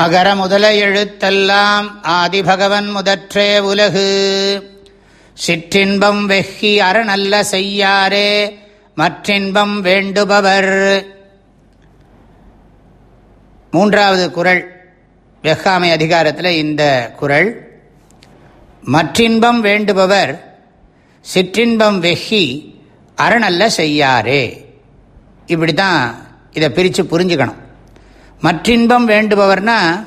அகர முதல எழுத்தெல்லாம் ஆதிபகவன் முதற்றே உலகு. சிற்றின்பம் வெஹி அறநல்ல செய்யாரே மற்றின்பம் வேண்டுபவர். மூன்றாவது குரல் வெஹாமை அதிகாரத்தில் இந்த குரல் மற்றின்பம் வேண்டுபவர் சிற்றின்பம் வெஹி அறநல்ல செய்யாரே. இப்படி தான் இதை பிரித்து புரிஞ்சுக்கணும். மற்றின்பம் வேண்டுபவர்னா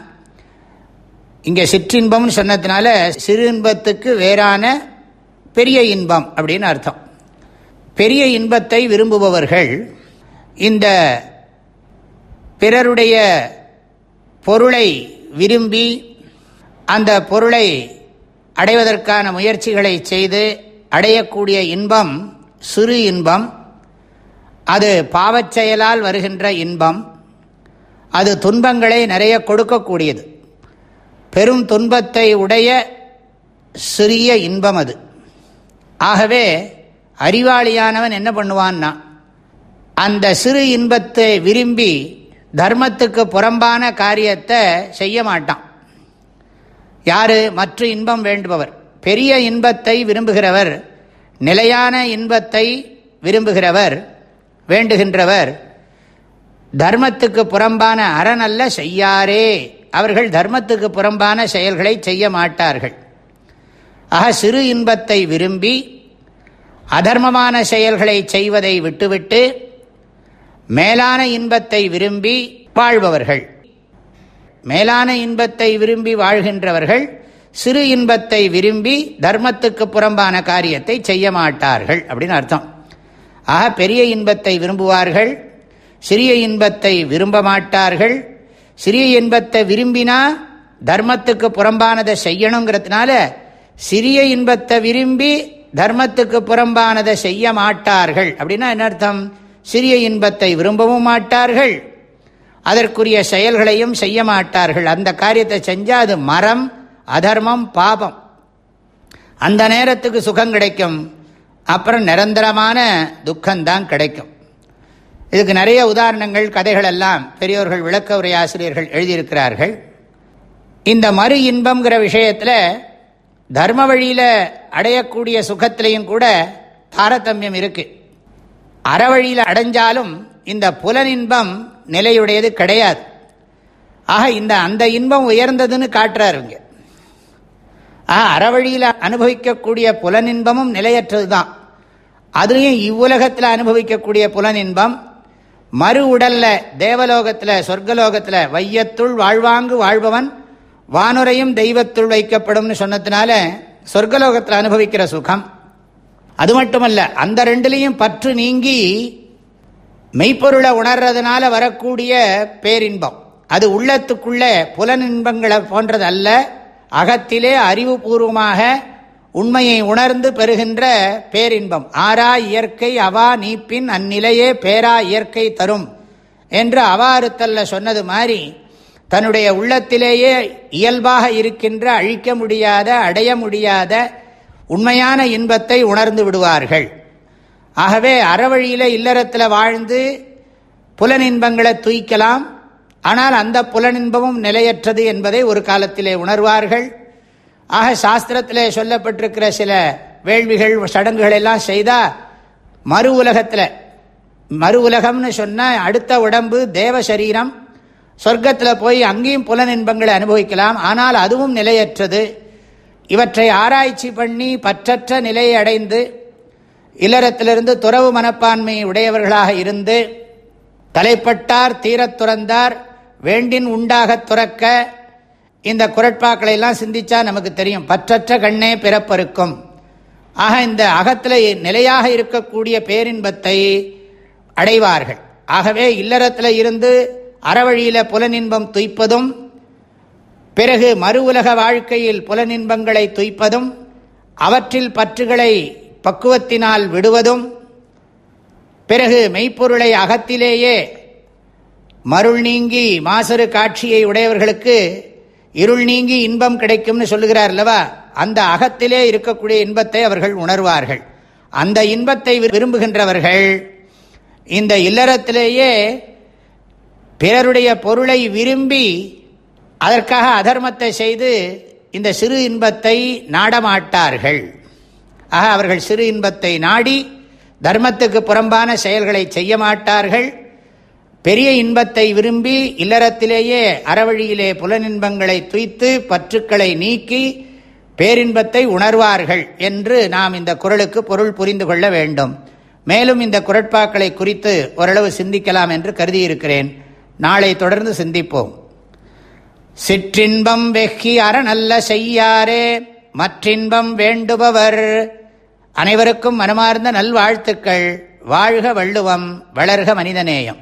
இங்கே சிற்றின்பம்னு சொன்னதுனால சிறு இன்பத்துக்கு வேறான பெரிய இன்பம் அப்படின்னு அர்த்தம். பெரிய இன்பத்தை விரும்புபவர்கள் இந்த பிறருடைய பொருளை விரும்பி அந்த பொருளை அடைவதற்கான முயற்சிகளை செய்து அடையக்கூடிய இன்பம் சிறு இன்பம் அது பாவச்செயலால் வருகின்ற இன்பம் அது துன்பங்களை நிறைய கொடுக்கக்கூடியது. பெரும் துன்பத்தை உடைய சிறிய இன்பம் அது. ஆகவே அறிவாளியானவன் என்ன பண்ணுவான்னா அந்த சிறு இன்பத்தை விரும்பி தர்மத்துக்கு புறம்பான காரியத்தை செய்ய மாட்டான். யாரு? மற்ற இன்பம் வேண்டுபவர். பெரிய இன்பத்தை விரும்புகிறவர் நிலையான இன்பத்தை விரும்புகிறவர் வேண்டுகின்றவர் தர்மத்துக்கு புறம்பான அறநல்ல செய்யாரே. அவர்கள் தர்மத்துக்கு புறம்பான செயல்களை செய்ய மாட்டார்கள். ஆக சிறு இன்பத்தை விரும்பி அதர்மமான செயல்களை செய்வதை விட்டுவிட்டு மேலான இன்பத்தை விரும்பி வாழ்பவர்கள். மேலான இன்பத்தை விரும்பி வாழ்கின்றவர்கள் சிறு இன்பத்தை விரும்பி தர்மத்துக்கு புறம்பான காரியத்தை செய்ய மாட்டார்கள் அப்படின்னு அர்த்தம். ஆக பெரிய இன்பத்தை விரும்புவார்கள் சிறிய இன்பத்தை விரும்ப மாட்டார்கள். சிறிய இன்பத்தை விரும்பினா தர்மத்துக்கு புறம்பானதை செய்யணுங்கிறதுனால சிறிய இன்பத்தை விரும்பி தர்மத்துக்கு புறம்பானதை செய்ய மாட்டார்கள். அப்படின்னா என்ன அர்த்தம்? சிறிய இன்பத்தை விரும்பவும் மாட்டார்கள். அதற்குரிய செயல்களையும் செய்ய மாட்டார்கள். அந்த காரியத்தை செஞ்சால் அது மரம் அதர்மம் பாபம். அந்த நேரத்துக்கு சுகம் கிடைக்கும். அப்புறம் நிரந்தரமான துக்கம்தான் கிடைக்கும். இதுக்கு நிறைய உதாரணங்கள் கதைகள் எல்லாம் பெரியோர்கள் விளக்க உரை ஆசிரியர்கள் எழுதியிருக்கிறார்கள். இந்த மறு இன்பம்ங்கிற விஷயத்தில் தர்ம வழியில் அடையக்கூடிய சுகத்திலையும் கூட தாரதமியம் இருக்கு. அறவழியில் அடைஞ்சாலும் இந்த புலனின்பம் நிலையுடையது கிடையாது. ஆக இந்த அந்த இன்பம் உயர்ந்ததுன்னு காட்டுறாருங்க ஆக அறவழியில் அனுபவிக்கக்கூடிய புலனின்பமும் நிலையற்றது தான். அதுலேயும் இவ்வுலகத்தில் அனுபவிக்கக்கூடிய புலனின்பம் மறு உடல்ல தேவலோகத்தில் சொர்க்கலோகத்தில் வையத்துள் வாழ்வாங்கு வாழ்பவன் வானுரையும் தெய்வத்துள் வைக்கப்படும்னு சொன்னதுனால சொர்க்கலோகத்தில் அனுபவிக்கிற சுகம். அது மட்டுமல்ல அந்த ரெண்டுலேயும் பற்று நீங்கி மெய்ப்பொருளை உணர்றதுனால வரக்கூடிய பேரின்பம். அது உள்ளத்துக்குள்ள புலனின்பங்களை போன்றது அல்ல அகத்திலே அறிவுபூர்வமாக உண்மையை உணர்ந்து பெறுகின்ற பேரின்பம். ஆரா இயற்கை அவா நீப்பின் அந்நிலையே பேரா இயற்கை தரும் என்று அவாறுத்தல்ல சொன்னது மாதிரி தன்னுடைய உள்ளத்திலேயே இயல்பாக இருக்கின்ற அழிக்க முடியாத அடைய முடியாத உண்மையான இன்பத்தை உணர்ந்து விடுவார்கள். ஆகவே அறவழியில் இல்லறத்தில் வாழ்ந்து புலனின்பங்களை தூய்க்கலாம். ஆனால் அந்த புலனின்பமும் நிலையற்றது என்பதை ஒரு காலத்திலே உணர்வார்கள். ஆக சாஸ்திரத்தில் சொல்லப்பட்டிருக்கிற சில வேள்விகள் சடங்குகள் எல்லாம் செய்தால் மறு உலகத்தில். மறு உலகம்னு சொன்னால் அடுத்த உடம்பு தேவ சரீரம் சொர்க்கத்தில் போய் அங்கேயும் புலனின்பங்களை அனுபவிக்கலாம். ஆனால் அதுவும் நிலையற்றது. இவற்றை ஆராய்ச்சி பண்ணி பற்றற்ற நிலையை அடைந்து இல்லறத்திலிருந்து துறவு மனப்பான்மை உடையவர்களாக இருந்து தலைப்பட்டார் தீரத் துறந்தார் வேண்டின் உண்டாகத் துறக்க இந்த குரட்பாக்களை எல்லாம் சிந்திச்சா நமக்கு தெரியும். பற்றற்ற கண்ணே பிறப்பருக்கும் ஆக இந்த அகத்தில் நிலையாக இருக்கக்கூடிய பேரின்பத்தை அடைவார்கள். ஆகவே இல்லறத்தில் இருந்து அறவழியில் புலனின்பம் துய்ப்பதும் பிறகு மறு உலக வாழ்க்கையில் புலனின்பங்களை துய்ப்பதும் அவற்றில் பற்றுகளை பக்குவத்தினால் விடுவதும் பிறகு மெய்ப்பொருளை அகத்திலேயே மருள் நீங்கி மாசறு காட்சியை உடையவர்களுக்கு இருள் நீங்கி இன்பம் கிடைக்கும்னு சொல்லுகிறார் அல்லவா அந்த அகத்திலே இருக்கக்கூடிய இன்பத்தை அவர்கள் உணர்வார்கள். அந்த இன்பத்தை விரும்புகின்றவர்கள் இந்த இல்லறத்திலேயே பிறருடைய பொருளை விரும்பி அதற்காக அதர்மத்தை செய்து இந்த சிறு இன்பத்தை நாடமாட்டார்கள். ஆக அவர்கள் சிறு இன்பத்தை நாடி தர்மத்துக்கு புறம்பான செயல்களை செய்ய மாட்டார்கள். பெரிய இன்பத்தை விரும்பி இல்லறத்திலேயே அறவழியிலே புலனின்பங்களை துய்த்து பற்றுக்களை நீக்கி பேரின்பத்தை உணர்வார்கள் என்று நாம் இந்த குரலுக்கு பொருள் புரிந்து கொள்ள வேண்டும். மேலும் இந்த குரட்பாக்களை குறித்து ஓரளவு சிந்திக்கலாம் என்று கருதியிருக்கிறேன். நாளை தொடர்ந்து சிந்திப்போம். சிற்றின்பம் வெக்கி அறநல்ல செய்யாரே மற்றின்பம் வேண்டுபவர். அனைவருக்கும் மனமார்ந்த நல்வாழ்த்துக்கள். வாழ்க வள்ளுவம் வளர்க மனிதநேயம்.